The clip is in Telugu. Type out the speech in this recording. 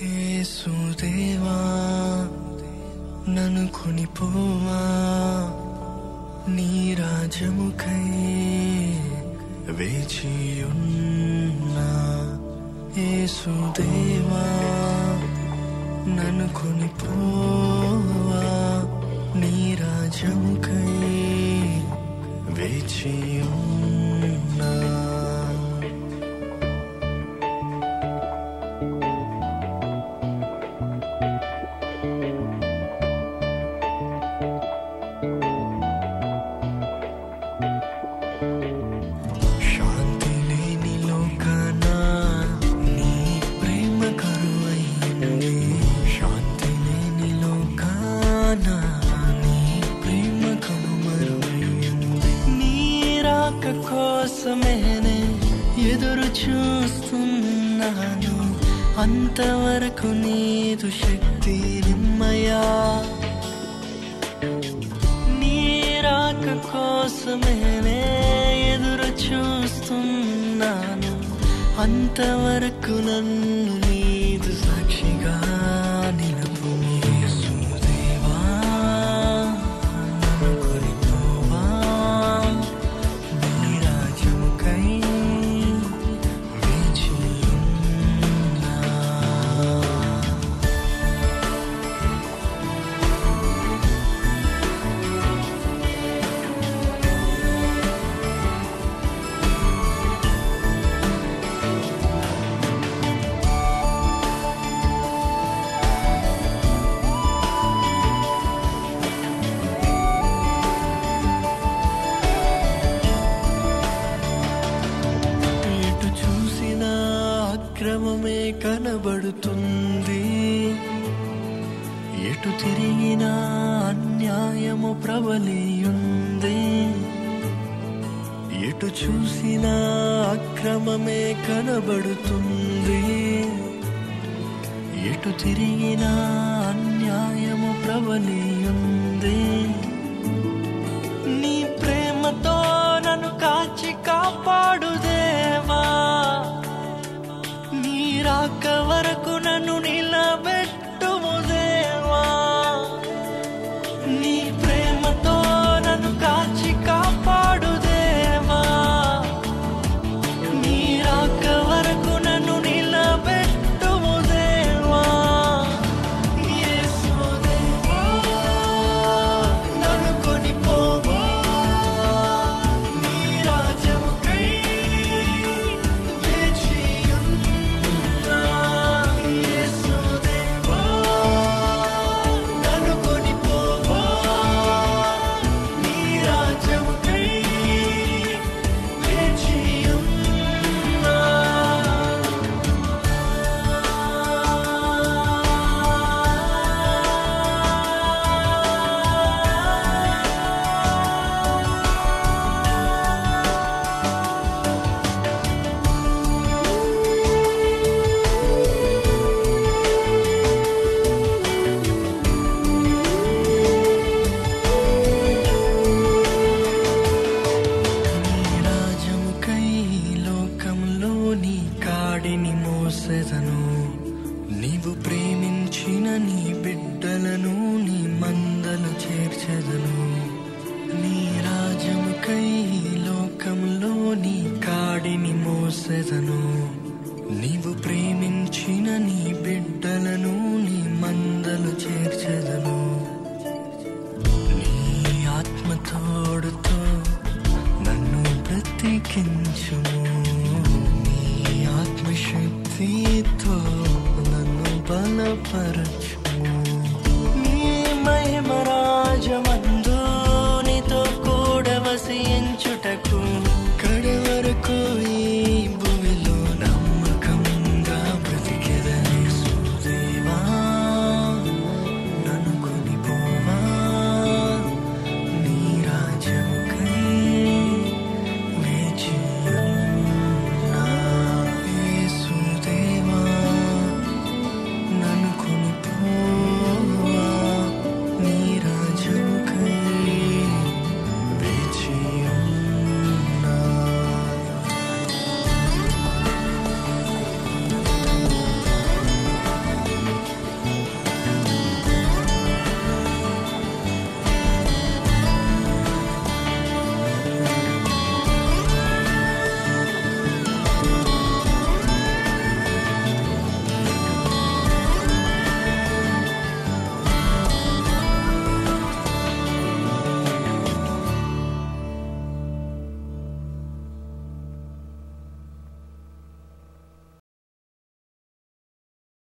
యేసుదేవా నన్ను కొనిపోవా నీ రాజముఖై వేచియున్నా. యేసుదేవా నన్ను కొనిపోవా నీ రాజముకై వేచియున్నా. లోకాన నీ ప్రేమ కనుమరు నీ రాక కోసమేనే ఎదురు చూస్తున్నాను. అంతవరకు నీదు శక్తి నిమ్మయా. నీ రాక కోసమేనే ఎదురు చూస్తున్నాను. అంతవరకు నన్ను నీదు సాక్షిగా ఎటు తిరిగినా అన్యాయము ప్రబలియుంది. ఎటు చూసినా అక్రమమే కనబడుతుంది. ఎటు తిరిగినా అన్యాయము ప్రబలియుంది. చేర్చెదను నీ రాజ్యముకై లోకంలో నీ కాడిని మోసెదను. నీవు ప్రేమించిన నీ బిడ్డలను నీ మందలు చేర్చెదను. నీ ఆత్మతోడుతో నన్ను బ్రతికించుము. నీ ఆత్మశక్తితో నన్ను బలపరచు